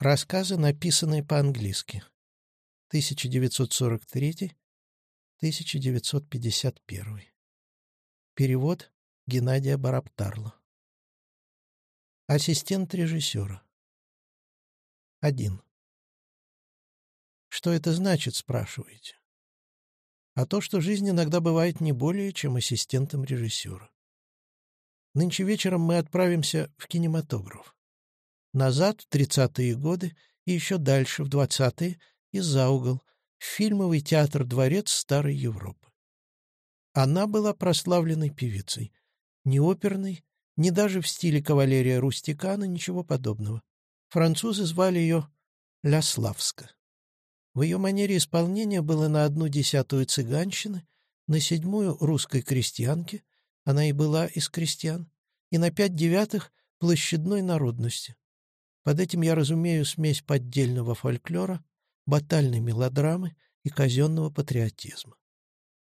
Рассказы, написанные по-английски. 1943-1951. Перевод Геннадия Бараптарла. Ассистент режиссера. 1. Что это значит, спрашиваете? А то, что жизнь иногда бывает не более, чем ассистентом режиссера. Нынче вечером мы отправимся в кинематограф. Назад, в 30-е годы, и еще дальше, в 20-е, и за угол, в фильмовый театр-дворец Старой Европы. Она была прославленной певицей. Не оперной, не даже в стиле кавалерия Рустикана, ничего подобного. Французы звали ее Ляславска. В ее манере исполнения было на одну десятую цыганщины, на седьмую русской крестьянки, она и была из крестьян, и на пять девятых площадной народности. Под этим я разумею смесь поддельного фольклора, батальной мелодрамы и казенного патриотизма.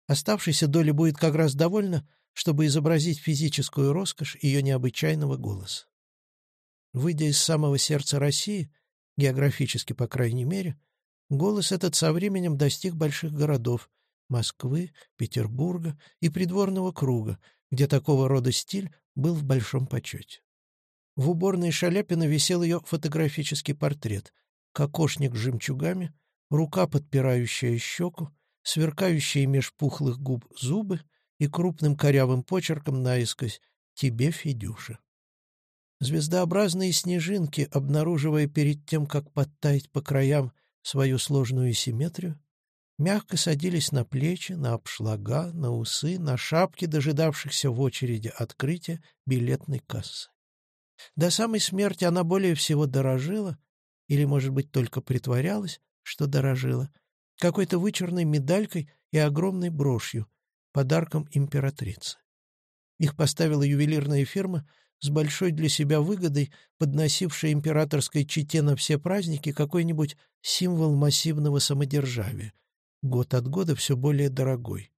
Оставшейся доли будет как раз довольно, чтобы изобразить физическую роскошь ее необычайного голоса. Выйдя из самого сердца России, географически по крайней мере, Голос этот со временем достиг больших городов — Москвы, Петербурга и придворного круга, где такого рода стиль был в большом почете. В уборной Шаляпина висел ее фотографический портрет — кокошник с жемчугами, рука, подпирающая щеку, сверкающие меж пухлых губ зубы и крупным корявым почерком наискось «Тебе, Федюша». Звездообразные снежинки, обнаруживая перед тем, как подтаять по краям свою сложную симметрию, мягко садились на плечи, на обшлага, на усы, на шапки дожидавшихся в очереди открытия билетной кассы. До самой смерти она более всего дорожила, или, может быть, только притворялась, что дорожила, какой-то вычурной медалькой и огромной брошью, подарком императрицы. Их поставила ювелирная фирма с большой для себя выгодой, подносившая императорской чете на все праздники какой-нибудь символ массивного самодержавия, год от года все более дорогой.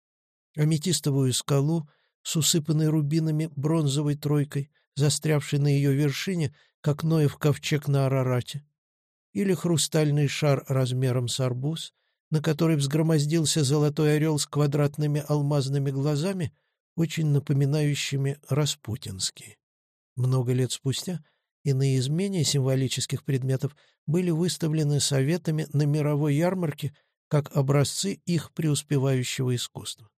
Аметистовую скалу с усыпанной рубинами бронзовой тройкой, застрявшей на ее вершине, как Ноев ковчег на Арарате, или хрустальный шар размером с арбуз, на который взгромоздился золотой орел с квадратными алмазными глазами, очень напоминающими распутинские. Много лет спустя иные изменения символических предметов были выставлены советами на мировой ярмарке как образцы их преуспевающего искусства.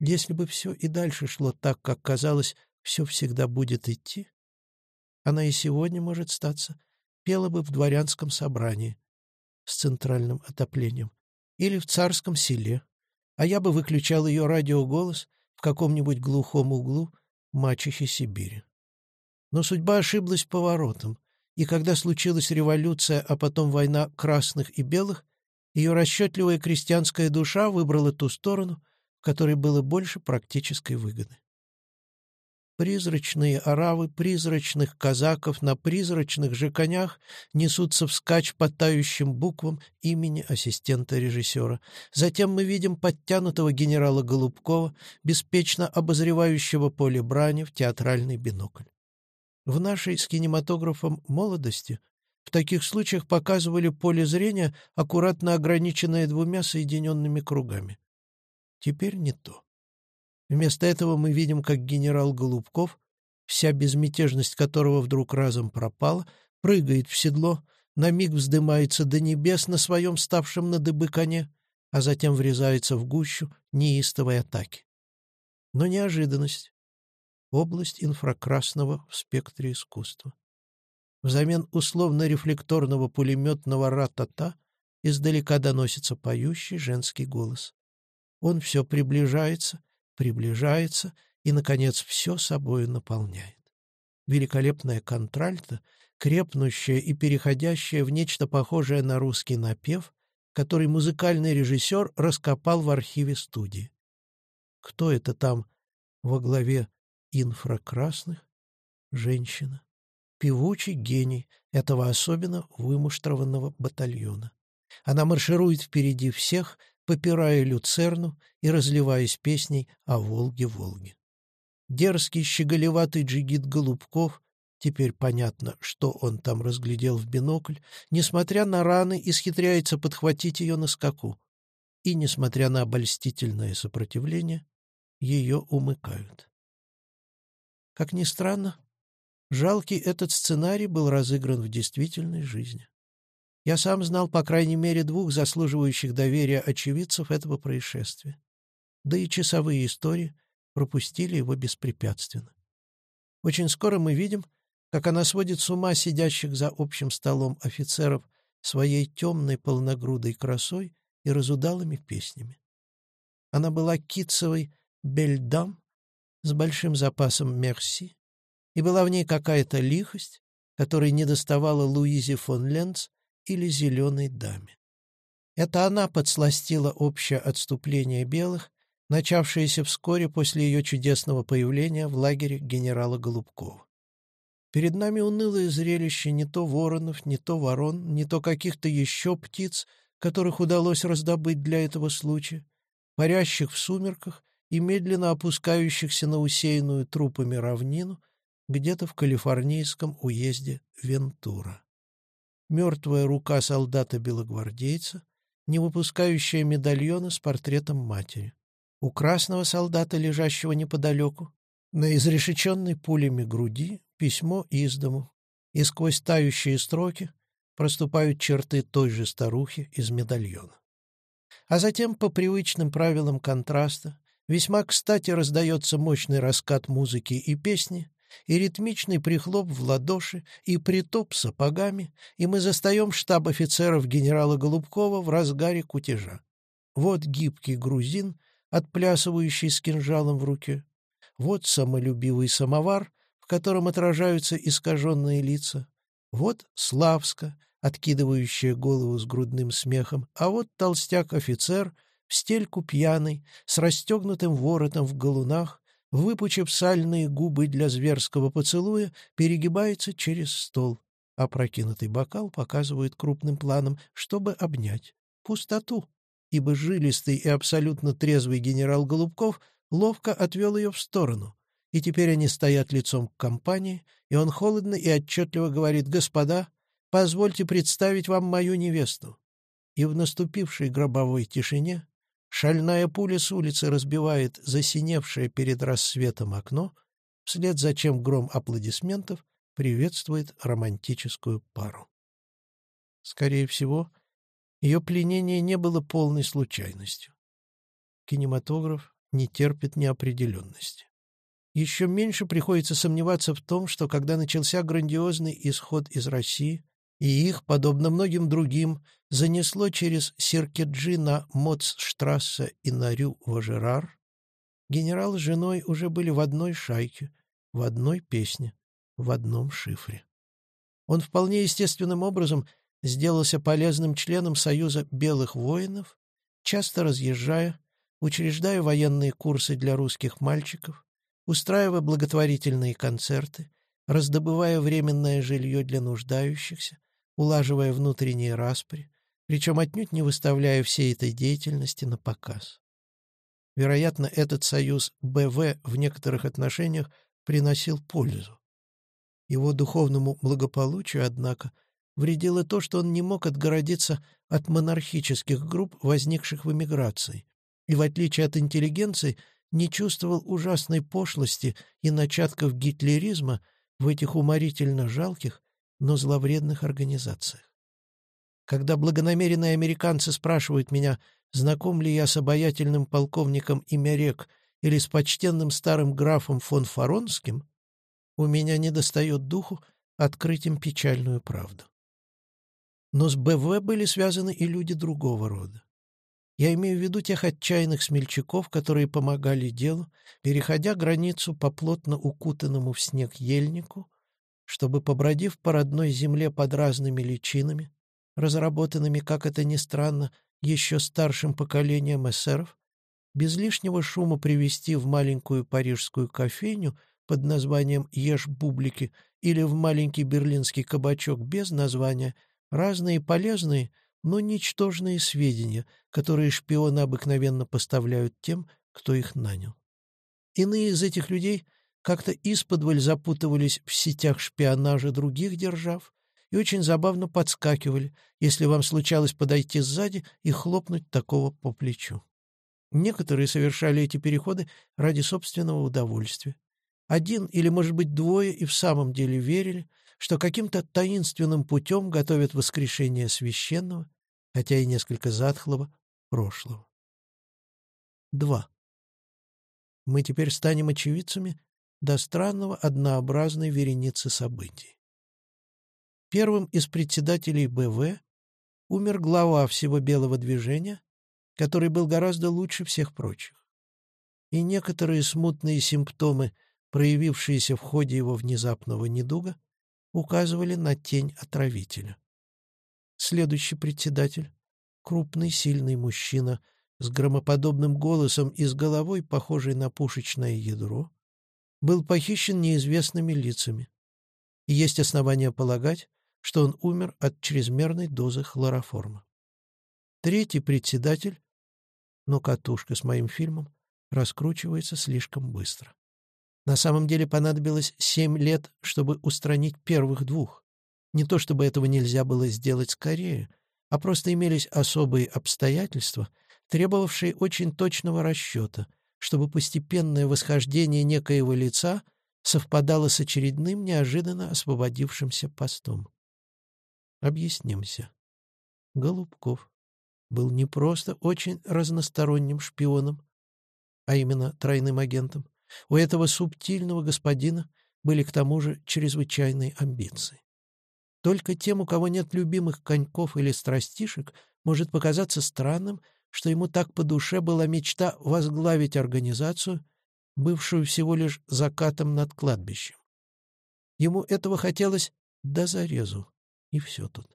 Если бы все и дальше шло так, как казалось, все всегда будет идти, она и сегодня, может статься, пела бы в дворянском собрании с центральным отоплением или в царском селе, а я бы выключал ее радиоголос в каком-нибудь глухом углу мачехи Сибири. Но судьба ошиблась поворотом, и когда случилась революция, а потом война красных и белых, ее расчетливая крестьянская душа выбрала ту сторону, в которой было больше практической выгоды. Призрачные оравы призрачных казаков на призрачных же конях несутся вскачь по тающим буквам имени ассистента режиссера. Затем мы видим подтянутого генерала Голубкова, беспечно обозревающего поле брани в театральный бинокль. В нашей с кинематографом молодости в таких случаях показывали поле зрения, аккуратно ограниченное двумя соединенными кругами. Теперь не то. Вместо этого мы видим, как генерал Голубков, вся безмятежность которого вдруг разом пропала, прыгает в седло, на миг вздымается до небес на своем ставшем на дыбы коне, а затем врезается в гущу неистовой атаки. Но неожиданность, область инфракрасного в спектре искусства. Взамен условно-рефлекторного пулеметного ра-та-та издалека доносится поющий женский голос. Он все приближается, приближается и, наконец, все собою наполняет. Великолепная контральта, крепнущая и переходящая в нечто похожее на русский напев, который музыкальный режиссер раскопал в архиве студии. Кто это там во главе инфракрасных, женщина, певучий гений этого особенно вымуштрованного батальона. Она марширует впереди всех, попирая люцерну и разливаясь песней о Волге-Волге. Дерзкий щеголеватый джигит Голубков Теперь понятно, что он там разглядел в бинокль, несмотря на раны, исхитряется подхватить ее на скаку. И, несмотря на обольстительное сопротивление, ее умыкают. Как ни странно, жалкий этот сценарий был разыгран в действительной жизни. Я сам знал по крайней мере двух заслуживающих доверия очевидцев этого происшествия. Да и часовые истории пропустили его беспрепятственно. Очень скоро мы видим, как она сводит с ума сидящих за общим столом офицеров своей темной полногрудой красой и разудалыми песнями. Она была китцевой бельдам с большим запасом мерси, и была в ней какая-то лихость, которой не доставала Луизе фон Ленц или зеленой даме. Это она подсластила общее отступление белых, начавшееся вскоре после ее чудесного появления в лагере генерала Голубкова. Перед нами унылое зрелище не то воронов, не то ворон, не то каких-то еще птиц, которых удалось раздобыть для этого случая, парящих в сумерках и медленно опускающихся на усеянную трупами равнину где-то в калифорнийском уезде Вентура. Мертвая рука солдата-белогвардейца, не выпускающая медальона с портретом матери. У красного солдата, лежащего неподалеку, на изрешеченной пулями груди письмо из дому, и сквозь тающие строки проступают черты той же старухи из медальона. А затем, по привычным правилам контраста, весьма кстати раздается мощный раскат музыки и песни, и ритмичный прихлоп в ладоши, и притоп сапогами, и мы застаем штаб офицеров генерала Голубкова в разгаре кутежа. Вот гибкий грузин, отплясывающий с кинжалом в руке. Вот самолюбивый самовар, в котором отражаются искаженные лица. Вот Славска, откидывающая голову с грудным смехом, а вот толстяк-офицер в стельку пьяный, с расстегнутым воротом в галунах, выпучив сальные губы для зверского поцелуя, перегибается через стол. Опрокинутый бокал показывает крупным планом, чтобы обнять пустоту, ибо жилистый и абсолютно трезвый генерал Голубков ловко отвел ее в сторону, и теперь они стоят лицом к компании, и он холодно и отчетливо говорит «Господа, позвольте представить вам мою невесту». И в наступившей гробовой тишине шальная пуля с улицы разбивает засиневшее перед рассветом окно, вслед за чем гром аплодисментов приветствует романтическую пару. Скорее всего, ее пленение не было полной случайностью. Кинематограф не терпит неопределенности. Еще меньше приходится сомневаться в том, что когда начался грандиозный исход из России, и их, подобно многим другим, занесло через Сиркеджи на Моцштрассе и на Рю-Важерар, генерал с женой уже были в одной шайке, в одной песне, в одном шифре. Он вполне естественным образом сделался полезным членом Союза белых воинов, часто разъезжая, учреждая военные курсы для русских мальчиков, устраивая благотворительные концерты, раздобывая временное жилье для нуждающихся, улаживая внутренние распри, причем отнюдь не выставляя всей этой деятельности на показ. Вероятно, этот союз БВ в некоторых отношениях приносил пользу. Его духовному благополучию, однако, вредило то, что он не мог отгородиться от монархических групп, возникших в эмиграции, и, в отличие от интеллигенции, не чувствовал ужасной пошлости и начатков гитлеризма в этих уморительно жалких, но зловредных организациях. Когда благонамеренные американцы спрашивают меня, знаком ли я с обаятельным полковником имя Рек или с почтенным старым графом фон Фаронским, у меня не достает духу открыть им печальную правду. Но с БВ были связаны и люди другого рода. Я имею в виду тех отчаянных смельчаков, которые помогали делу, переходя границу по плотно укутанному в снег ельнику, чтобы, побродив по родной земле под разными личинами, разработанными, как это ни странно, еще старшим поколением эсеров, без лишнего шума привести в маленькую парижскую кофейню под названием «Ешь бублики» или в маленький берлинский кабачок без названия разные полезные – но ничтожные сведения, которые шпионы обыкновенно поставляют тем, кто их нанял. Иные из этих людей, как-то исподволь запутывались в сетях шпионажа других держав и очень забавно подскакивали, если вам случалось подойти сзади и хлопнуть такого по плечу. Некоторые совершали эти переходы ради собственного удовольствия. Один или, может быть, двое и в самом деле верили, что каким-то таинственным путем готовят воскрешение священного, хотя и несколько затхлого, прошлого. 2. Мы теперь станем очевидцами до странного однообразной вереницы событий. Первым из председателей БВ умер глава всего белого движения, который был гораздо лучше всех прочих. И некоторые смутные симптомы, проявившиеся в ходе его внезапного недуга, указывали на тень отравителя. Следующий председатель, крупный, сильный мужчина с громоподобным голосом и с головой, похожей на пушечное ядро, был похищен неизвестными лицами. И есть основания полагать, что он умер от чрезмерной дозы хлороформа. Третий председатель, но катушка с моим фильмом раскручивается слишком быстро. На самом деле понадобилось семь лет, чтобы устранить первых двух. Не то чтобы этого нельзя было сделать скорее, а просто имелись особые обстоятельства, требовавшие очень точного расчета, чтобы постепенное восхождение некоего лица совпадало с очередным неожиданно освободившимся постом. Объяснимся. Голубков был не просто очень разносторонним шпионом, а именно тройным агентом, у этого субтильного господина были к тому же чрезвычайные амбиции. Только тем, у кого нет любимых коньков или страстишек, может показаться странным, что ему так по душе была мечта возглавить организацию, бывшую всего лишь закатом над кладбищем. Ему этого хотелось до зарезу, и все тут.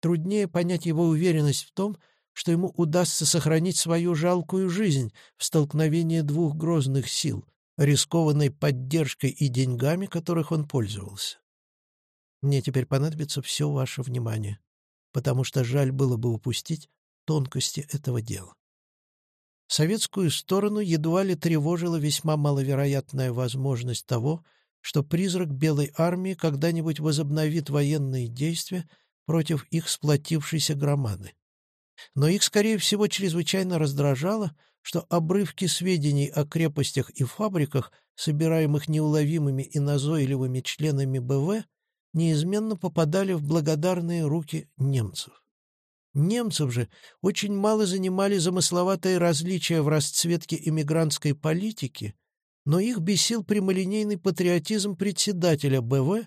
Труднее понять его уверенность в том, что ему удастся сохранить свою жалкую жизнь в столкновении двух грозных сил, рискованной поддержкой и деньгами, которых он пользовался. Мне теперь понадобится все ваше внимание, потому что жаль было бы упустить тонкости этого дела. Советскую сторону едва ли тревожила весьма маловероятная возможность того, что призрак Белой армии когда-нибудь возобновит военные действия против их сплотившейся громады. Но их, скорее всего, чрезвычайно раздражало, что обрывки сведений о крепостях и фабриках, собираемых неуловимыми и назойливыми членами БВ, неизменно попадали в благодарные руки немцев. Немцев же очень мало занимали замысловатые различия в расцветке иммигрантской политики, но их бесил прямолинейный патриотизм председателя БВ,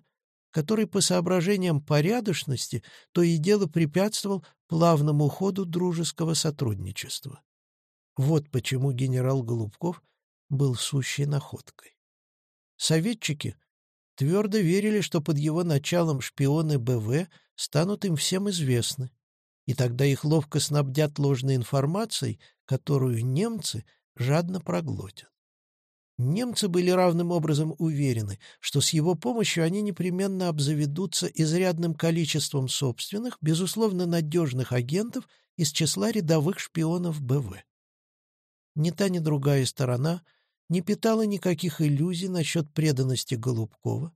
который по соображениям порядочности то и дело препятствовал плавному ходу дружеского сотрудничества. Вот почему генерал Голубков был сущей находкой. Советчики твердо верили, что под его началом шпионы БВ станут им всем известны, и тогда их ловко снабдят ложной информацией, которую немцы жадно проглотят. Немцы были равным образом уверены, что с его помощью они непременно обзаведутся изрядным количеством собственных, безусловно надежных агентов из числа рядовых шпионов БВ. Ни та, ни другая сторона не питала никаких иллюзий насчет преданности Голубкова,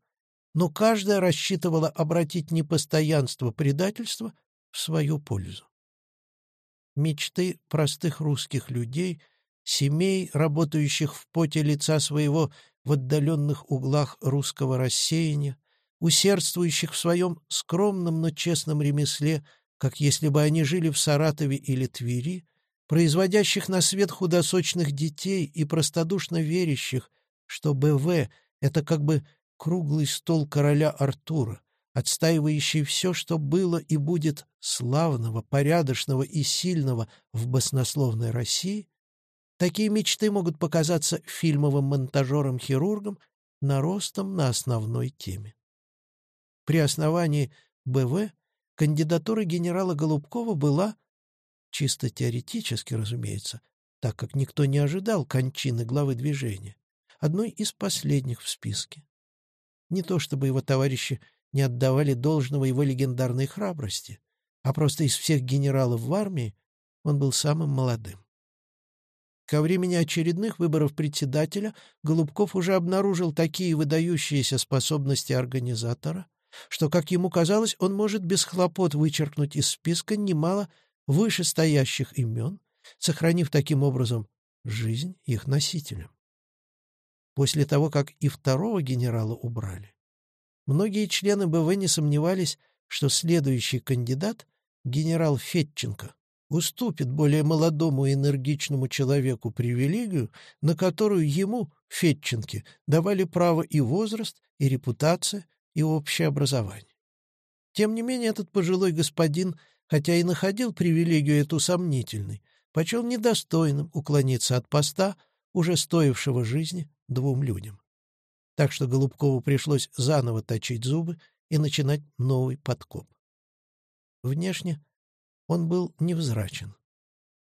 но каждая рассчитывала обратить непостоянство предательства в свою пользу. Мечты простых русских людей — семей, работающих в поте лица своего в отдаленных углах русского рассеяния, усердствующих в своем скромном, но честном ремесле, как если бы они жили в Саратове или Твери, производящих на свет худосочных детей и простодушно верящих, что БВ — это как бы круглый стол короля Артура, отстаивающий все, что было и будет славного, порядочного и сильного в баснословной России, Такие мечты могут показаться фильмовым монтажером-хирургом наростом на основной теме. При основании БВ кандидатура генерала Голубкова была, чисто теоретически, разумеется, так как никто не ожидал кончины главы движения, одной из последних в списке. Не то чтобы его товарищи не отдавали должного его легендарной храбрости, а просто из всех генералов в армии он был самым молодым. Ко времени очередных выборов председателя Голубков уже обнаружил такие выдающиеся способности организатора, что, как ему казалось, он может без хлопот вычеркнуть из списка немало вышестоящих имен, сохранив таким образом жизнь их носителям. После того, как и второго генерала убрали, многие члены БВ не сомневались, что следующий кандидат, генерал Фетченко, уступит более молодому энергичному человеку привилегию, на которую ему, Фетченке, давали право и возраст, и репутация, и общее образование. Тем не менее, этот пожилой господин, хотя и находил привилегию эту сомнительной, почел недостойным уклониться от поста, уже стоившего жизни двум людям. Так что Голубкову пришлось заново точить зубы и начинать новый подкоп. Внешне он был невзрачен.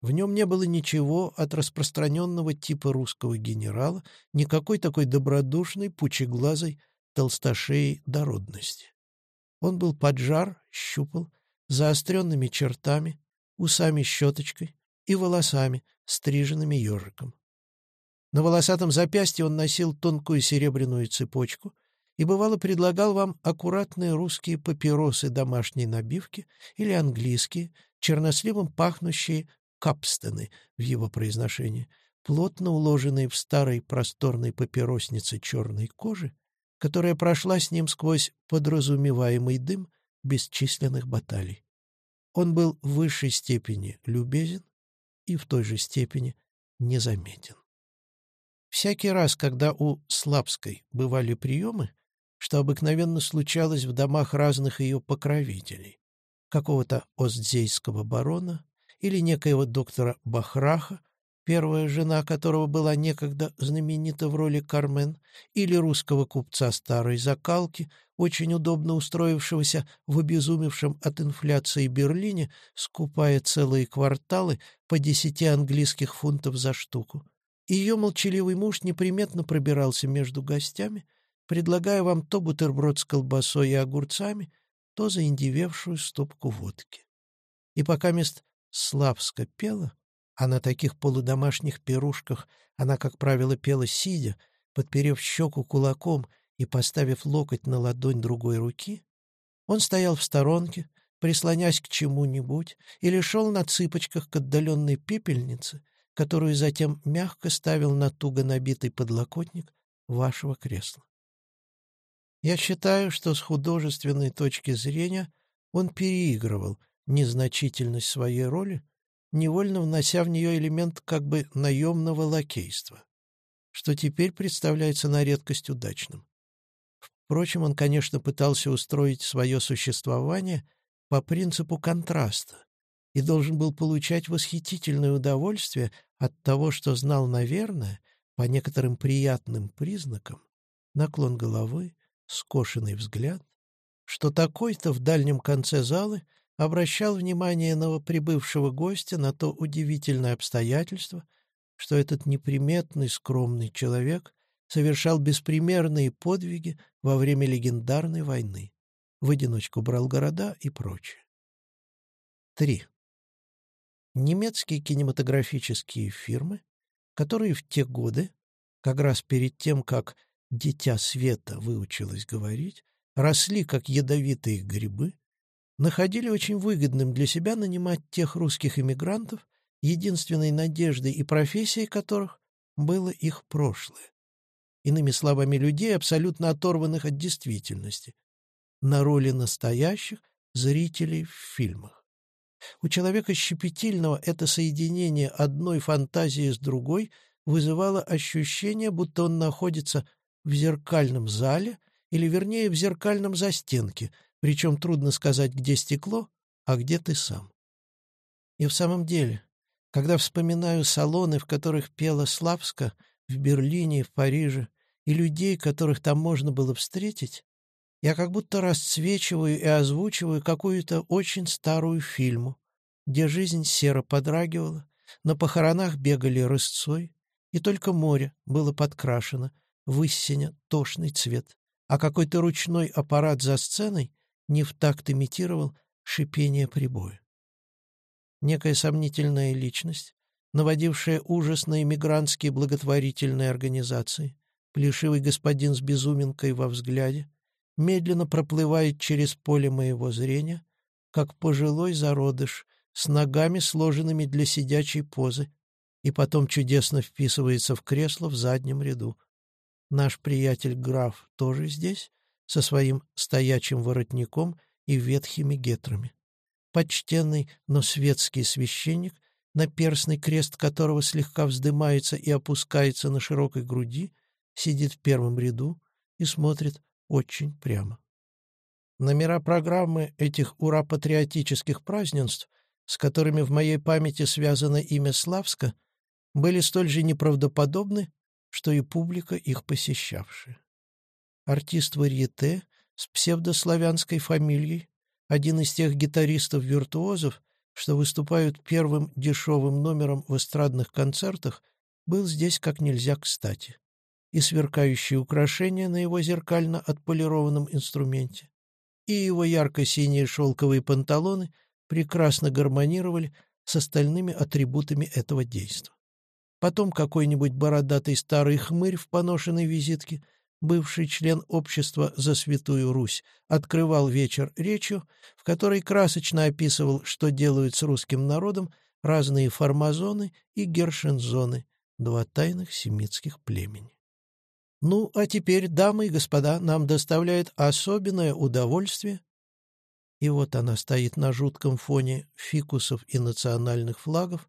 В нем не было ничего от распространенного типа русского генерала, никакой такой добродушной, пучеглазой, толстошеей дородности. Он был поджар, щупал, заостренными чертами, усами-щеточкой и волосами, стриженными ежиком. На волосатом запястье он носил тонкую серебряную цепочку, и бывало предлагал вам аккуратные русские папиросы домашней набивки или английские, черносливом пахнущие капстены в его произношении, плотно уложенные в старой просторной папироснице черной кожи, которая прошла с ним сквозь подразумеваемый дым бесчисленных баталий. Он был в высшей степени любезен и в той же степени незаметен. Всякий раз, когда у Слабской бывали приемы, что обыкновенно случалось в домах разных ее покровителей, какого-то остзейского барона или некоего доктора Бахраха, первая жена которого была некогда знаменита в роли Кармен, или русского купца старой закалки, очень удобно устроившегося в обезумевшем от инфляции Берлине, скупая целые кварталы по десяти английских фунтов за штуку. Ее молчаливый муж неприметно пробирался между гостями, предлагая вам то бутерброд с колбасой и огурцами, то заиндевевшую стопку водки. И пока мест Славска пела, а на таких полудомашних пирушках она, как правило, пела сидя, подперев щеку кулаком и поставив локоть на ладонь другой руки, он стоял в сторонке, прислонясь к чему-нибудь, или шел на цыпочках к отдаленной пепельнице, которую затем мягко ставил на туго набитый подлокотник вашего кресла. Я считаю, что с художественной точки зрения он переигрывал незначительность своей роли, невольно внося в нее элемент как бы наемного лакейства, что теперь представляется на редкость удачным. Впрочем, он, конечно, пытался устроить свое существование по принципу контраста и должен был получать восхитительное удовольствие от того, что знал, наверное, по некоторым приятным признакам, наклон головы, скошенный взгляд, что такой-то в дальнем конце залы обращал внимание новоприбывшего гостя на то удивительное обстоятельство, что этот неприметный скромный человек совершал беспримерные подвиги во время легендарной войны, в одиночку брал города и прочее. 3. Немецкие кинематографические фирмы, которые в те годы, как раз перед тем, как дитя света выучилось говорить, росли как ядовитые грибы, находили очень выгодным для себя нанимать тех русских эмигрантов, единственной надеждой и профессией которых было их прошлое. Иными словами, людей, абсолютно оторванных от действительности, на роли настоящих зрителей в фильмах. У человека щепетильного это соединение одной фантазии с другой вызывало ощущение, будто он находится в зеркальном зале, или вернее в зеркальном застенке, причем трудно сказать, где стекло, а где ты сам. И в самом деле, когда вспоминаю салоны, в которых пела Славска, в Берлине в Париже, и людей, которых там можно было встретить, я как будто расцвечиваю и озвучиваю какую-то очень старую фильму, где жизнь серо подрагивала, на похоронах бегали рысцой, и только море было подкрашено высиня тошный цвет, а какой-то ручной аппарат за сценой не в такт имитировал шипение прибоя. Некая сомнительная личность наводившая ужас на иммигрантские благотворительные организации, плешивый господин с безуминкой во взгляде, медленно проплывает через поле моего зрения, как пожилой зародыш с ногами, сложенными для сидячей позы, и потом чудесно вписывается в кресло в заднем ряду. Наш приятель граф тоже здесь, со своим стоячим воротником и ветхими гетрами. Почтенный, но светский священник, наперстный крест которого слегка вздымается и опускается на широкой груди, сидит в первом ряду и смотрит очень прямо. Номера программы этих ура-патриотических празднеств, с которыми в моей памяти связано имя Славска, были столь же неправдоподобны, что и публика, их посещавшая. Артист варьете с псевдославянской фамилией, один из тех гитаристов-виртуозов, что выступают первым дешевым номером в эстрадных концертах, был здесь как нельзя кстати. И сверкающие украшения на его зеркально отполированном инструменте, и его ярко-синие шелковые панталоны прекрасно гармонировали с остальными атрибутами этого действа. Потом какой-нибудь бородатый старый хмырь в поношенной визитке, бывший член общества «За Святую Русь», открывал вечер речью, в которой красочно описывал, что делают с русским народом разные формазоны и гершензоны, два тайных семитских племени. Ну, а теперь, дамы и господа, нам доставляет особенное удовольствие. И вот она стоит на жутком фоне фикусов и национальных флагов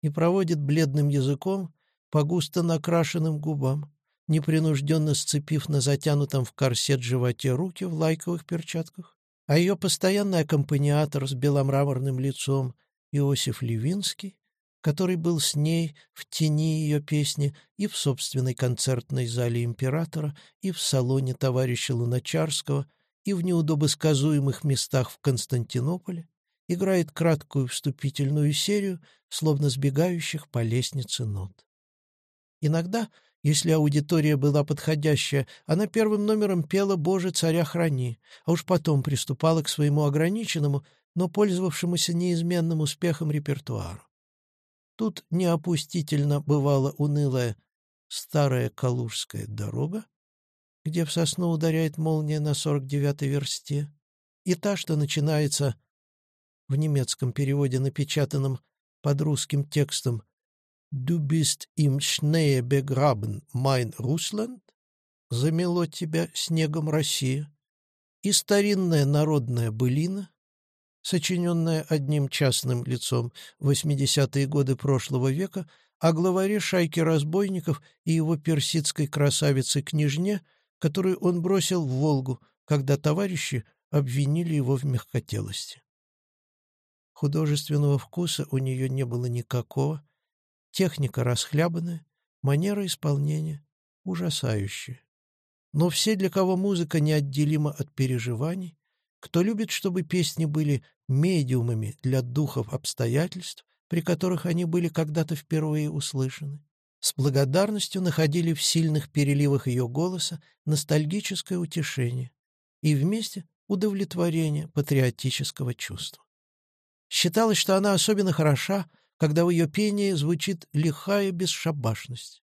и проводит бледным языком по густо накрашенным губам, непринужденно сцепив на затянутом в корсет животе руки в лайковых перчатках, а ее постоянный аккомпаниатор с беломраморным лицом Иосиф Левинский который был с ней в тени ее песни и в собственной концертной зале императора, и в салоне товарища Луначарского, и в неудобосказуемых местах в Константинополе, играет краткую вступительную серию, словно сбегающих по лестнице нот. Иногда, если аудитория была подходящая, она первым номером пела «Боже, царя храни», а уж потом приступала к своему ограниченному, но пользовавшемуся неизменным успехом репертуару. Тут неопустительно бывала унылая старая Калужская дорога, где в сосну ударяет молния на сорок девятой версте, и та, что начинается в немецком переводе, напечатанном под русским текстом «Du bist im Schnee begraben, mein Russland» «Замело тебя снегом Россия» и старинная народная былина, сочиненная одним частным лицом в 80-е годы прошлого века о главаре шайки разбойников и его персидской красавице-княжне, которую он бросил в Волгу, когда товарищи обвинили его в мягкотелости. Художественного вкуса у нее не было никакого, техника расхлябанная, манера исполнения ужасающая. Но все, для кого музыка неотделима от переживаний, кто любит, чтобы песни были медиумами для духов обстоятельств, при которых они были когда-то впервые услышаны, с благодарностью находили в сильных переливах ее голоса ностальгическое утешение и вместе удовлетворение патриотического чувства. Считалось, что она особенно хороша, когда в ее пении звучит лихая бесшабашность.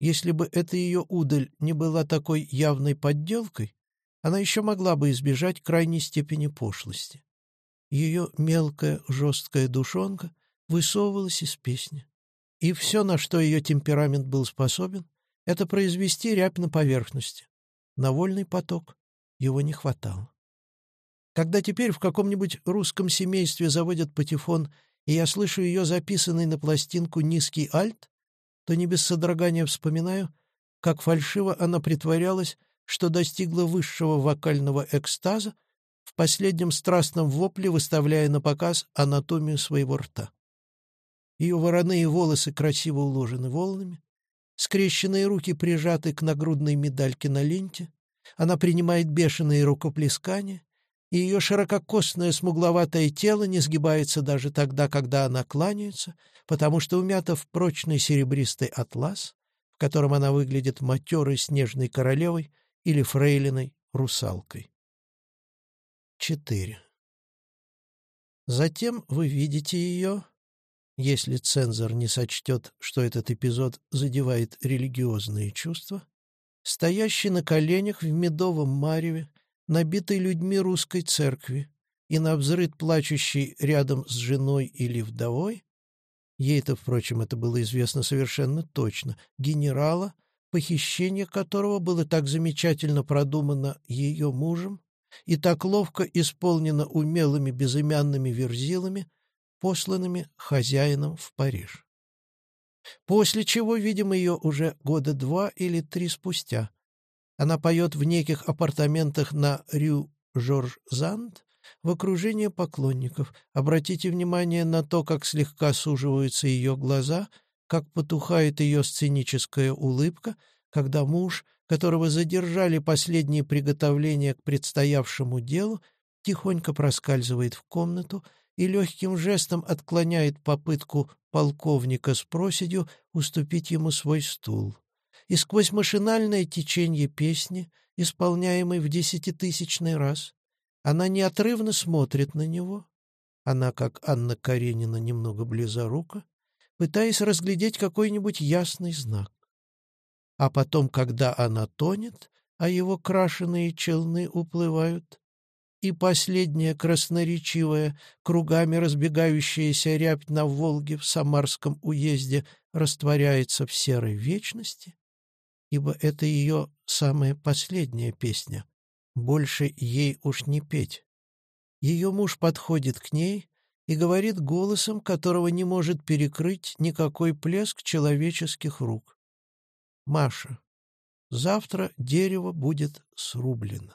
Если бы эта ее удаль не была такой явной подделкой, она еще могла бы избежать крайней степени пошлости. Ее мелкая жесткая душонка высовывалась из песни. И все, на что ее темперамент был способен, это произвести рябь на поверхности. На вольный поток его не хватало. Когда теперь в каком-нибудь русском семействе заводят патефон, и я слышу ее записанный на пластинку низкий альт, то не без содрогания вспоминаю, как фальшиво она притворялась, что достигла высшего вокального экстаза, в последнем страстном вопле выставляя на показ анатомию своего рта. Ее вороные волосы красиво уложены волнами, скрещенные руки прижаты к нагрудной медальке на ленте, она принимает бешеные рукоплескания, и ее ширококосное смугловатое тело не сгибается даже тогда, когда она кланяется, потому что умята в прочный серебристый атлас, в котором она выглядит матерой снежной королевой, или фрейлиной русалкой. 4. Затем вы видите ее, если цензор не сочтет, что этот эпизод задевает религиозные чувства, стоящий на коленях в медовом мареве, набитый людьми русской церкви, и на взрыд плачущий рядом с женой или вдовой, ей-то, впрочем, это было известно совершенно точно, генерала, похищение которого было так замечательно продумано ее мужем и так ловко исполнено умелыми безымянными верзилами, посланными хозяином в Париж. После чего видим ее уже года два или три спустя. Она поет в неких апартаментах на Рю Жорж-Занд в окружении поклонников. Обратите внимание на то, как слегка суживаются ее глаза, как потухает ее сценическая улыбка, когда муж, которого задержали последние приготовления к предстоявшему делу, тихонько проскальзывает в комнату и легким жестом отклоняет попытку полковника с проседью уступить ему свой стул. И сквозь машинальное течение песни, исполняемой в десятитысячный раз, она неотрывно смотрит на него, она, как Анна Каренина, немного близорука, пытаясь разглядеть какой-нибудь ясный знак. А потом, когда она тонет, а его крашеные челны уплывают, и последняя красноречивая, кругами разбегающаяся рябь на Волге в Самарском уезде растворяется в серой вечности, ибо это ее самая последняя песня, больше ей уж не петь. Ее муж подходит к ней и говорит голосом, которого не может перекрыть никакой плеск человеческих рук. «Маша, завтра дерево будет срублено».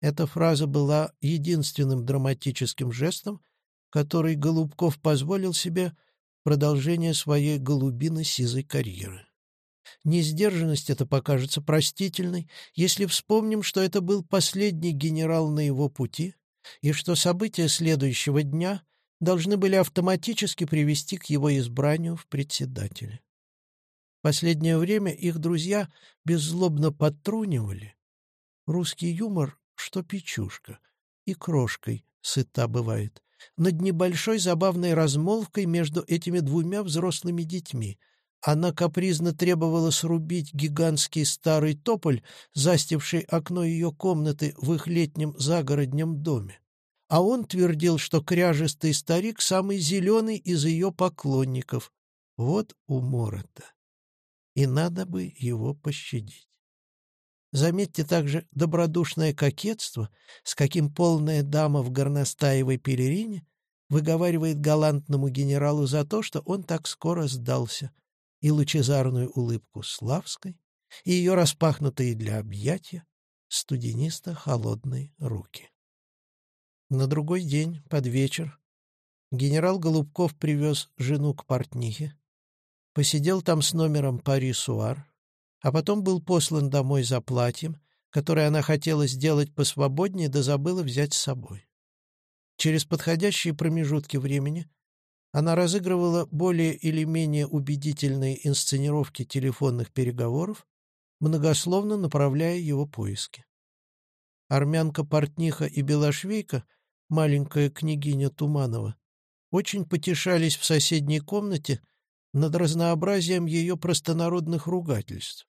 Эта фраза была единственным драматическим жестом, который Голубков позволил себе продолжение своей голубино-сизой карьеры. Несдержанность эта покажется простительной, если вспомним, что это был последний генерал на его пути, и что события следующего дня должны были автоматически привести к его избранию в председателе. Последнее время их друзья беззлобно подтрунивали. Русский юмор, что печушка, и крошкой сыта бывает, над небольшой забавной размолвкой между этими двумя взрослыми детьми, она капризно требовала срубить гигантский старый тополь, застивший окно ее комнаты в их летнем загороднем доме. А он твердил, что кряжистый старик самый зеленый из ее поклонников. Вот умора-то. И надо бы его пощадить. Заметьте также добродушное кокетство, с каким полная дама в горностаевой пелерине выговаривает галантному генералу за то, что он так скоро сдался — и лучезарную улыбку Славской, и ее распахнутые для объятия студениста-холодные руки. На другой день, под вечер, генерал Голубков привез жену к портнихе, посидел там с номером «Пари-Суар», а потом был послан домой за платьем, которое она хотела сделать посвободнее, да забыла взять с собой. Через подходящие промежутки времени она разыгрывала более или менее убедительные инсценировки телефонных переговоров, многословно направляя его поиски. Армянка-портниха и белошвейка, маленькая княгиня Туманова, очень потешались в соседней комнате над разнообразием ее простонародных ругательств,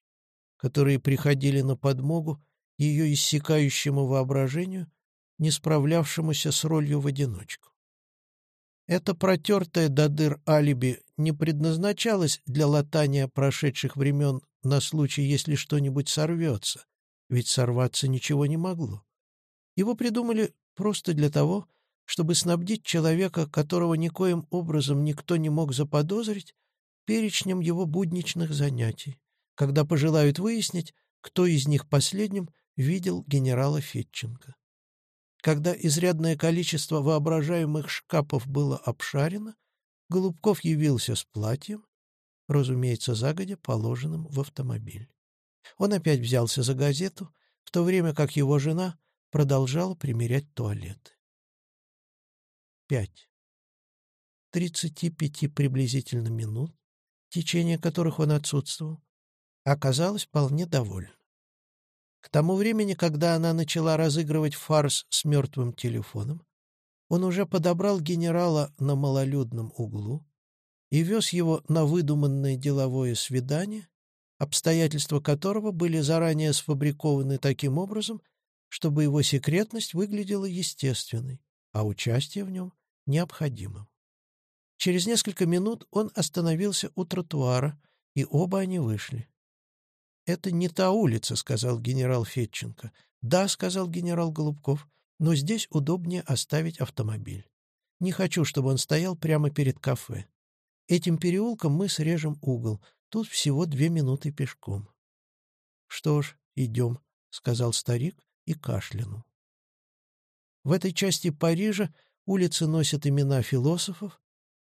которые приходили на подмогу ее иссякающему воображению, не справлявшемуся с ролью в одиночку. Это протертое до дыр алиби не предназначалось для латания прошедших времен на случай, если что-нибудь сорвется, ведь сорваться ничего не могло. Его придумали просто для того, чтобы снабдить человека, которого никоим образом никто не мог заподозрить, перечнем его будничных занятий, когда пожелают выяснить, кто из них последним видел генерала Фетченко. Когда изрядное количество воображаемых шкапов было обшарено, Голубков явился с платьем, разумеется, загодя положенным в автомобиль. Он опять взялся за газету, в то время как его жена продолжала примерять туалеты. Пять. Тридцати пяти приблизительно минут, в течение которых он отсутствовал, оказалось вполне довольно. К тому времени, когда она начала разыгрывать фарс с мертвым телефоном, Он уже подобрал генерала на малолюдном углу и вез его на выдуманное деловое свидание, обстоятельства которого были заранее сфабрикованы таким образом, чтобы его секретность выглядела естественной, а участие в нем — необходимым. Через несколько минут он остановился у тротуара, и оба они вышли. «Это не та улица», — сказал генерал Фетченко. «Да», — сказал генерал Голубков, — «но здесь удобнее оставить автомобиль. Не хочу, чтобы он стоял прямо перед кафе. Этим переулком мы срежем угол. Тут всего две минуты пешком». «Что ж, идем», — сказал старик и кашлянул. В этой части Парижа улицы носят имена философов,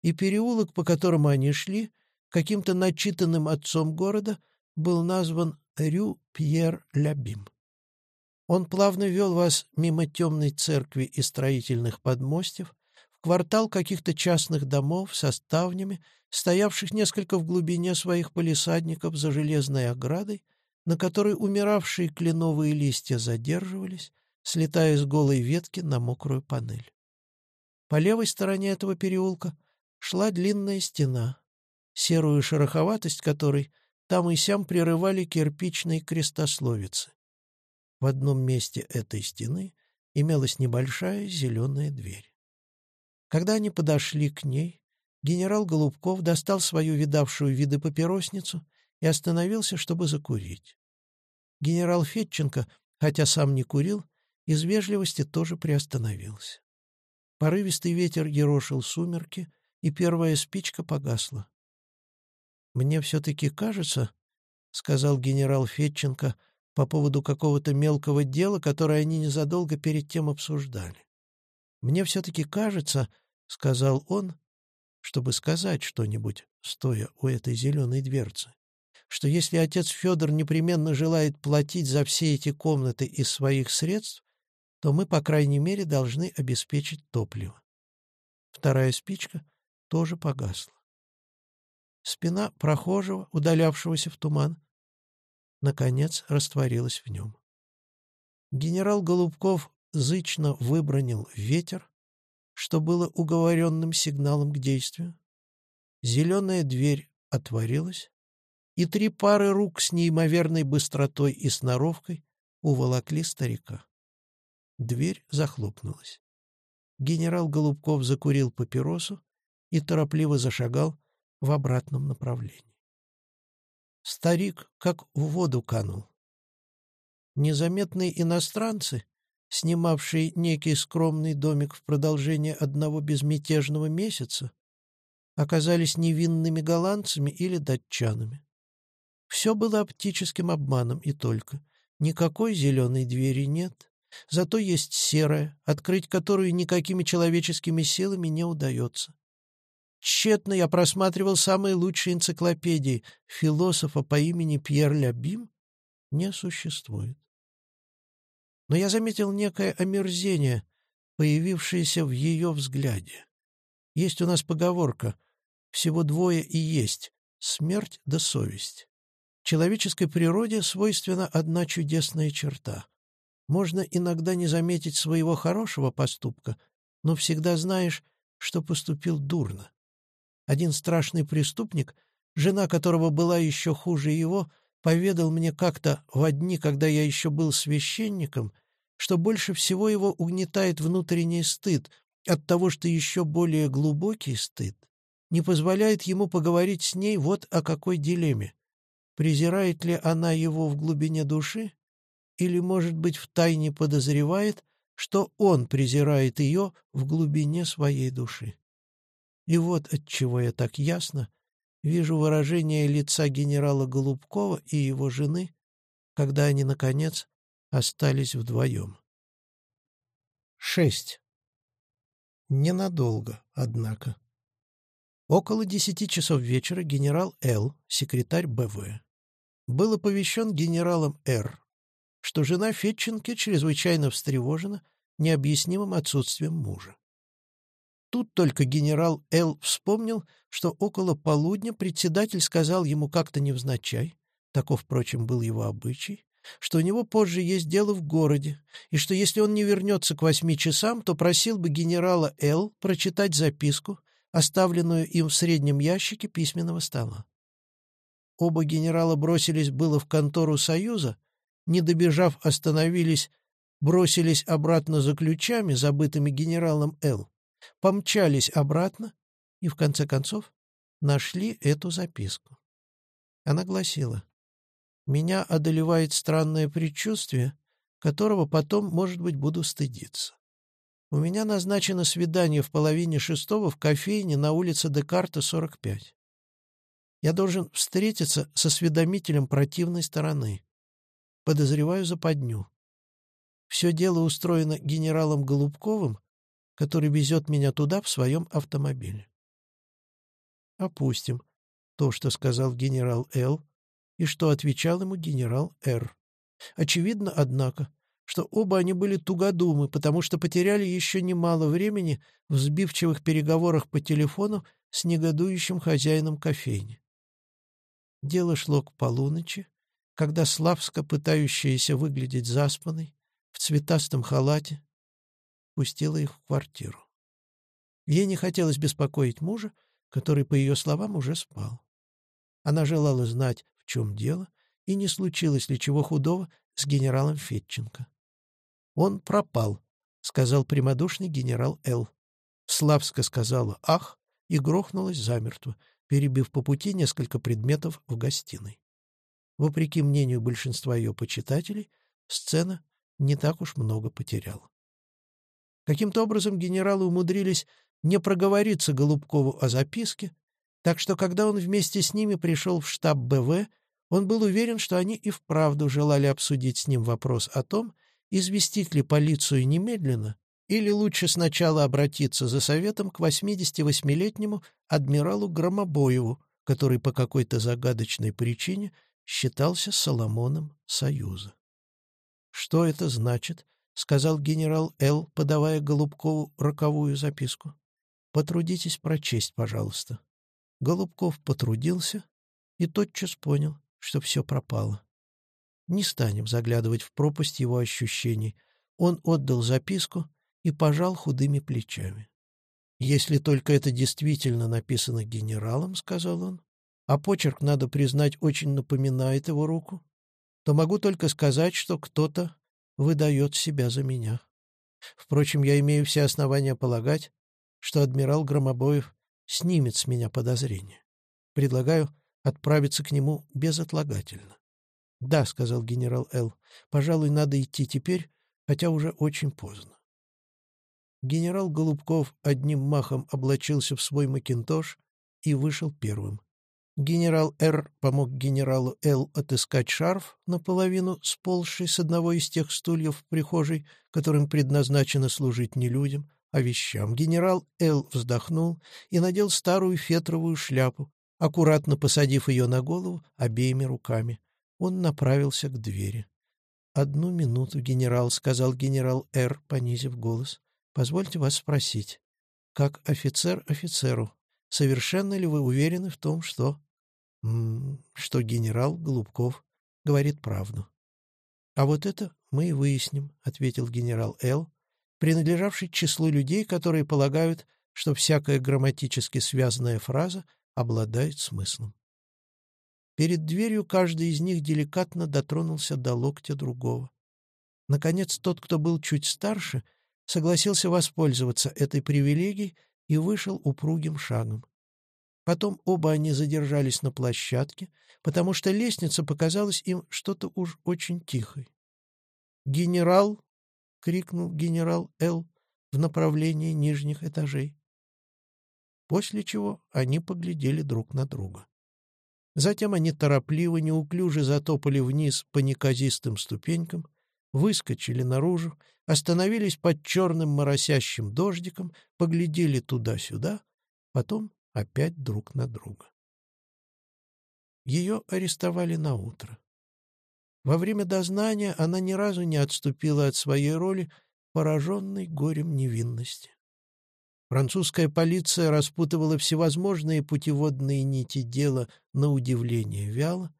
и переулок, по которому они шли, каким-то начитанным отцом города, был назван Рю Пьер Лябим. Он плавно вел вас мимо темной церкви и строительных подмостьев, в квартал каких-то частных домов со ставнями, стоявших несколько в глубине своих полисадников за железной оградой, на которой умиравшие кленовые листья задерживались, слетая с голой ветки на мокрую панель. По левой стороне этого переулка шла длинная стена, серую шероховатость которой там и сям прерывали кирпичные крестословицы. В одном месте этой стены имелась небольшая зеленая дверь. Когда они подошли к ней, генерал Голубков достал свою видавшую виды папиросницу и остановился, чтобы закурить. Генерал Фетченко, хотя сам не курил, из вежливости тоже приостановился. Порывистый ветер ерошил сумерки, и первая спичка погасла. «Мне все-таки кажется, — сказал генерал Фетченко по поводу какого-то мелкого дела, которое они незадолго перед тем обсуждали. «Мне все-таки кажется, — сказал он, чтобы сказать что-нибудь, стоя у этой зеленой дверцы, что если отец Федор непременно желает платить за все эти комнаты из своих средств, то мы, по крайней мере, должны обеспечить топливо. Вторая спичка тоже погасла. Спина прохожего, удалявшегося в туман, наконец растворилась в нем. Генерал Голубков зычно выбронил ветер, что было уговоренным сигналом к действию. Зеленая дверь отворилась, и три пары рук с неимоверной быстротой и сноровкой уволокли старика. Дверь захлопнулась. Генерал Голубков закурил папиросу и торопливо зашагал в обратном направлении. Старик как в воду канул. Незаметные иностранцы, снимавшие некий скромный домик в продолжение одного безмятежного месяца, оказались невинными голландцами или датчанами. Все было оптическим обманом и только. Никакой зеленой двери нет, зато есть серая, открыть которую никакими человеческими силами не удается. Тщетно я просматривал самые лучшие энциклопедии. Философа по имени Пьер Лябим не существует. Но я заметил некое омерзение, появившееся в ее взгляде. Есть у нас поговорка «всего двое и есть — смерть да совесть». Человеческой природе свойственна одна чудесная черта. Можно иногда не заметить своего хорошего поступка, но всегда знаешь, что поступил дурно. Один страшный преступник, жена которого была еще хуже его, поведал мне как-то в дни, когда я еще был священником, что больше всего его угнетает внутренний стыд от того, что еще более глубокий стыд не позволяет ему поговорить с ней вот о какой дилемме. Презирает ли она его в глубине души или, может быть, втайне подозревает, что он презирает ее в глубине своей души. И вот отчего я так ясно вижу выражение лица генерала Голубкова и его жены, когда они, наконец, остались вдвоем. Шесть. Ненадолго, однако. Около десяти часов вечера генерал Л., секретарь БВ, был оповещен генералом Р., что жена Фетченки чрезвычайно встревожена необъяснимым отсутствием мужа. Тут только генерал Л. вспомнил, что около полудня председатель сказал ему как-то невзначай, таков, впрочем, был его обычай, что у него позже есть дело в городе, и что если он не вернется к восьми часам, то просил бы генерала Л. прочитать записку, оставленную им в среднем ящике письменного стола. Оба генерала бросились было в контору Союза, не добежав, остановились, бросились обратно за ключами, забытыми генералом Л., помчались обратно и, в конце концов, нашли эту записку. Она гласила «Меня одолевает странное предчувствие, которого потом, может быть, буду стыдиться. У меня назначено свидание в половине шестого в кофейне на улице Декарта, 45. Я должен встретиться со осведомителем противной стороны. Подозреваю западню. Все дело устроено генералом Голубковым, который везет меня туда в своем автомобиле. Опустим то, что сказал генерал Л. и что отвечал ему генерал Р. Очевидно, однако, что оба они были тугодумы, потому что потеряли еще немало времени в сбивчивых переговорах по телефону с негодующим хозяином кофейни. Дело шло к полуночи, когда Славска, пытающаяся выглядеть заспанной, в цветастом халате, пустила их в квартиру. Ей не хотелось беспокоить мужа, который, по ее словам, уже спал. Она желала знать, в чем дело, и не случилось ли чего худого с генералом Фетченко. «Он пропал», — сказал прямодушный генерал Л. Славска сказала «ах» и грохнулась замертво, перебив по пути несколько предметов в гостиной. Вопреки мнению большинства ее почитателей, сцена не так уж много потеряла. Каким-то образом генералы умудрились не проговориться Голубкову о записке, так что когда он вместе с ними пришел в штаб БВ, он был уверен, что они и вправду желали обсудить с ним вопрос о том, известить ли полицию немедленно или лучше сначала обратиться за советом к 88-летнему адмиралу Громобоеву, который по какой-то загадочной причине считался Соломоном Союза. «Что это значит?» — сказал генерал Л., подавая Голубкову роковую записку. «Потрудитесь прочесть, пожалуйста». Голубков потрудился и тотчас понял, что все пропало. Не станем заглядывать в пропасть его ощущений. Он отдал записку и пожал худыми плечами. «Если только это действительно написано генералом, — сказал он, — а почерк, надо признать, очень напоминает его руку, то могу только сказать, что кто-то выдает себя за меня. Впрочем, я имею все основания полагать, что адмирал Громобоев снимет с меня подозрения. Предлагаю отправиться к нему безотлагательно. — Да, — сказал генерал Л. — пожалуй, надо идти теперь, хотя уже очень поздно. Генерал Голубков одним махом облачился в свой макинтош и вышел первым. Генерал Р. помог генералу Л. отыскать шарф, наполовину сползший с одного из тех стульев в прихожей, которым предназначено служить не людям, а вещам. Генерал Л. вздохнул и надел старую фетровую шляпу, аккуратно посадив ее на голову обеими руками. Он направился к двери. «Одну минуту, генерал», — сказал генерал Р., понизив голос. Позвольте вас спросить, как офицер офицеру, совершенно ли вы уверены в том, что... что генерал Голубков говорит правду? А вот это мы и выясним, — ответил генерал Л., принадлежавший числу людей, которые полагают, что всякая грамматически связанная фраза обладает смыслом. Перед дверью каждый из них деликатно дотронулся до локтя другого. Наконец, тот, кто был чуть старше, — согласился воспользоваться этой привилегией и вышел упругим шагом. Потом оба они задержались на площадке, потому что лестница показалась им что-то уж очень тихой. «Генерал!» — крикнул генерал Л. в направлении нижних этажей. После чего они поглядели друг на друга. Затем они торопливо, неуклюже затопали вниз по неказистым ступенькам, выскочили наружу, остановились под черным моросящим дождиком, поглядели туда-сюда, потом опять друг на друга. Ее арестовали на утро. Во время дознания она ни разу не отступила от своей роли, пораженной горем невинности. Французская полиция распутывала всевозможные путеводные нити дела на удивление вяло,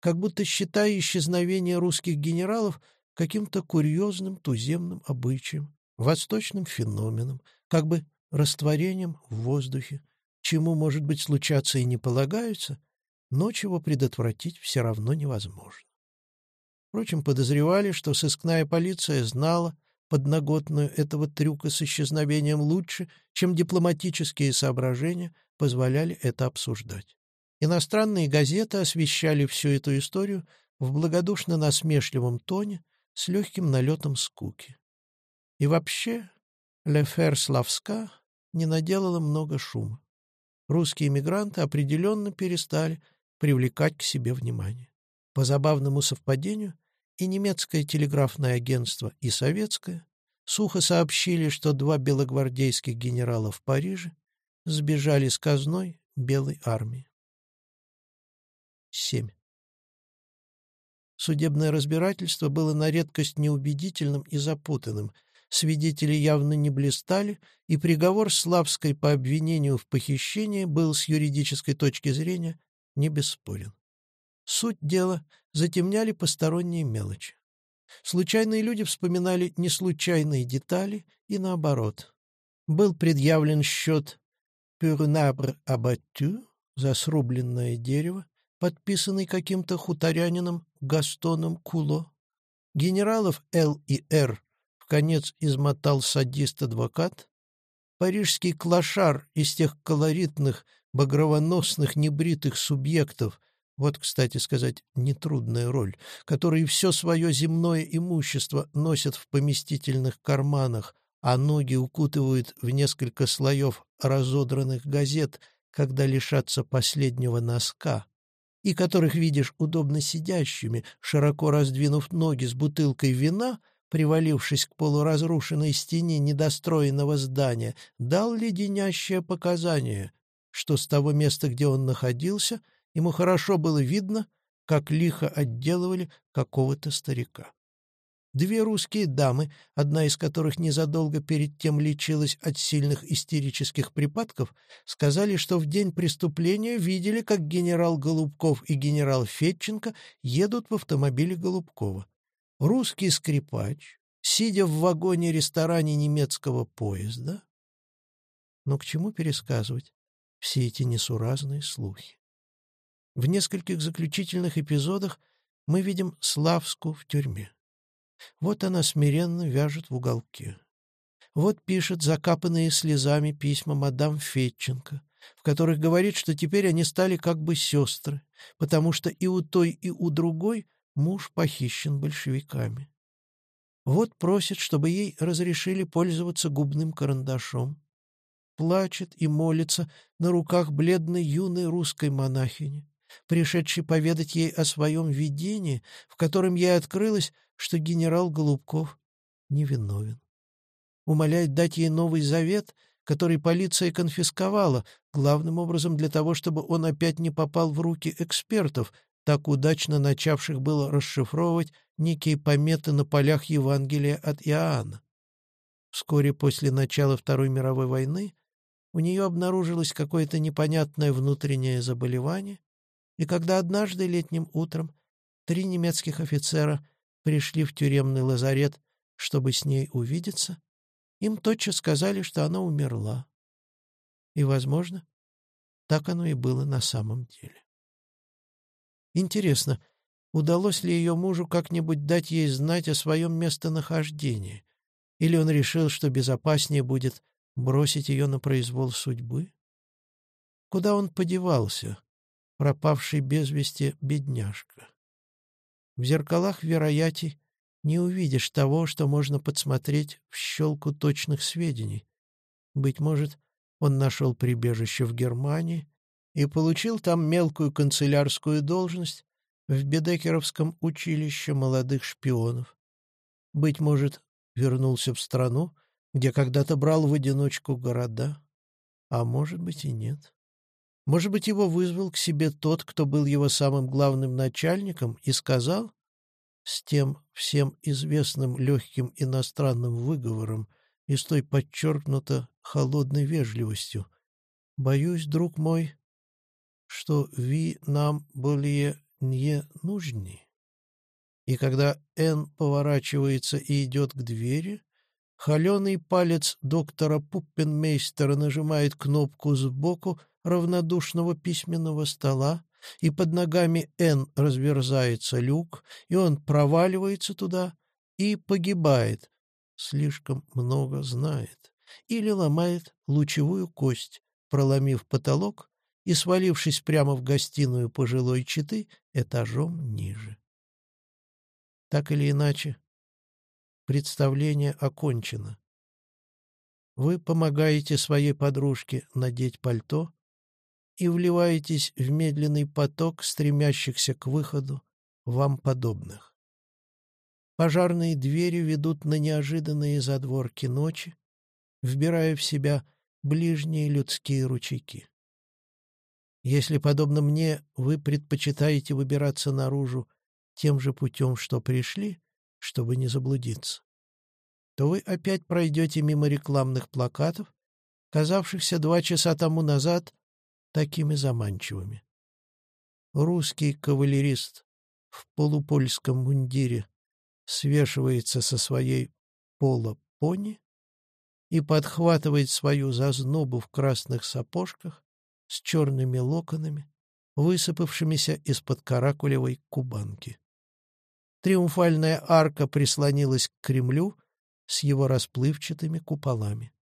как будто считая исчезновение русских генералов каким-то курьезным туземным обычаем, восточным феноменом, как бы растворением в воздухе, чему, может быть, случаться и не полагается, но чего предотвратить все равно невозможно. Впрочем, подозревали, что сыскная полиция знала подноготную этого трюка с исчезновением лучше, чем дипломатические соображения позволяли это обсуждать. Иностранные газеты освещали всю эту историю в благодушно-насмешливом тоне с легким налетом скуки. И вообще, Лефер Славска не наделала много шума. Русские эмигранты определенно перестали привлекать к себе внимание. По забавному совпадению, и немецкое телеграфное агентство, и советское сухо сообщили, что два белогвардейских генерала в Париже сбежали с казной Белой армии. 7. Судебное разбирательство было на редкость неубедительным и запутанным, свидетели явно не блистали, и приговор Славской по обвинению в похищении был с юридической точки зрения не бесспорен. Суть дела затемняли посторонние мелочи. Случайные люди вспоминали неслучайные детали и наоборот. Был предъявлен счет «Пюрнабр абатю» за срубленное дерево, подписанный каким-то хуторянином Gaстоном Куло. Генералов Л и Р в конец измотал садист-адвокат. Парижский клошар из тех колоритных, багровоносных, небритых субъектов — вот, кстати сказать, нетрудная роль, которые все свое земное имущество носят в поместительных карманах, а ноги укутывают в несколько слоев разодранных газет, когда лишатся последнего носка, и которых видишь удобно сидящими, широко раздвинув ноги с бутылкой вина, привалившись к полуразрушенной стене недостроенного здания, дал леденящее показание, что с того места, где он находился — Ему хорошо было видно, как лихо отделывали какого-то старика. Две русские дамы, одна из которых незадолго перед тем лечилась от сильных истерических припадков, сказали, что в день преступления видели, как генерал Голубков и генерал Федченко едут в автомобиле Голубкова. Русский скрипач, сидя в вагоне-ресторане немецкого поезда. Но к чему пересказывать все эти несуразные слухи? В нескольких заключительных эпизодах мы видим Славску в тюрьме. Вот она смиренно вяжет в уголке. Вот пишет закапанные слезами письма мадам Фетченко, в которых говорит, что теперь они стали как бы сестры, потому что и у той, и у другой муж похищен большевиками. Вот просит, чтобы ей разрешили пользоваться губным карандашом. Плачет и молится на руках бледной юной русской монахини пришедший поведать ей о своем видении, в котором ей открылось, что генерал Голубков невиновен. Умоляет дать ей новый завет, который полиция конфисковала, главным образом для того, чтобы он опять не попал в руки экспертов, так удачно начавших было расшифровывать некие пометы на полях Евангелия от Иоанна. Вскоре после начала Второй мировой войны у нее обнаружилось какое-то непонятное внутреннее заболевание, и когда однажды летним утром три немецких офицера пришли в тюремный лазарет, чтобы с ней увидеться, им тотчас сказали, что она умерла. И, возможно, так оно и было на самом деле. Интересно, удалось ли ее мужу как-нибудь дать ей знать о своем местонахождении, или он решил, что безопаснее будет бросить ее на произвол судьбы? Куда он подевался, пропавший без вести бедняжка. В зеркалах вероятий не увидишь того, что можно подсмотреть в щелку точных сведений. Быть может, он нашел прибежище в Германии и получил там мелкую канцелярскую должность в Бедекеровском училище молодых шпионов. Быть может, вернулся в страну, где когда-то брал в одиночку города, а может быть и нет. Может быть, его вызвал к себе тот, кто был его самым главным начальником, и сказал, с тем всем известным легким иностранным выговором и с той подчеркнуто холодной вежливостью, «Боюсь, друг мой, что вы нам более не нужны. И когда Н поворачивается и идет к двери, холеный палец доктора Пуппенмейстера нажимает кнопку сбоку равнодушного письменного стола, и под ногами Н разверзается люк, и он проваливается туда и погибает, слишком много знает, или ломает лучевую кость, проломив потолок и свалившись прямо в гостиную пожилой четы этажом ниже. Так или иначе, представление окончено. Вы помогаете своей подружке надеть пальто и вливаетесь в медленный поток стремящихся к выходу вам подобных. Пожарные двери ведут на неожиданные задворки ночи, вбирая в себя ближние людские ручейки. Если, подобно мне, вы предпочитаете выбираться наружу тем же путем, что пришли, чтобы не заблудиться, то вы опять пройдете мимо рекламных плакатов, казавшихся два часа тому назад такими заманчивыми. Русский кавалерист в полупольском мундире свешивается со своей пола-пони и подхватывает свою зазнобу в красных сапожках, с черными локонами, высыпавшимися из-под каракулевой кубанки. Триумфальная арка прислонилась к Кремлю с его расплывчатыми куполами.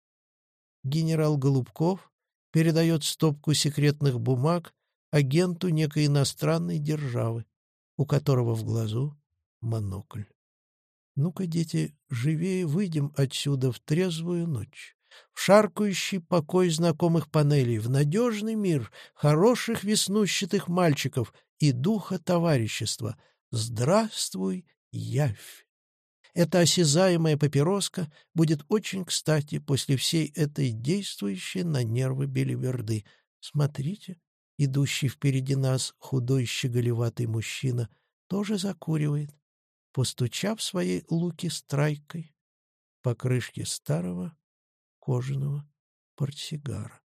Генерал Голубков передает стопку секретных бумаг агенту некой иностранной державы, у которого в глазу монокль. Ну-ка, дети, живее выйдем отсюда в трезвую ночь в шаркающий покой знакомых панелей, в надежный мир хороших веснущатых мальчиков и духа товарищества. Здравствуй, явь! Эта осязаемая папироска будет очень кстати после всей этой действующей на нервы беливерды. Смотрите, идущий впереди нас худой щеголеватый мужчина тоже закуривает, постучав своей луки страйкой по крышке старого кожаного портсигара.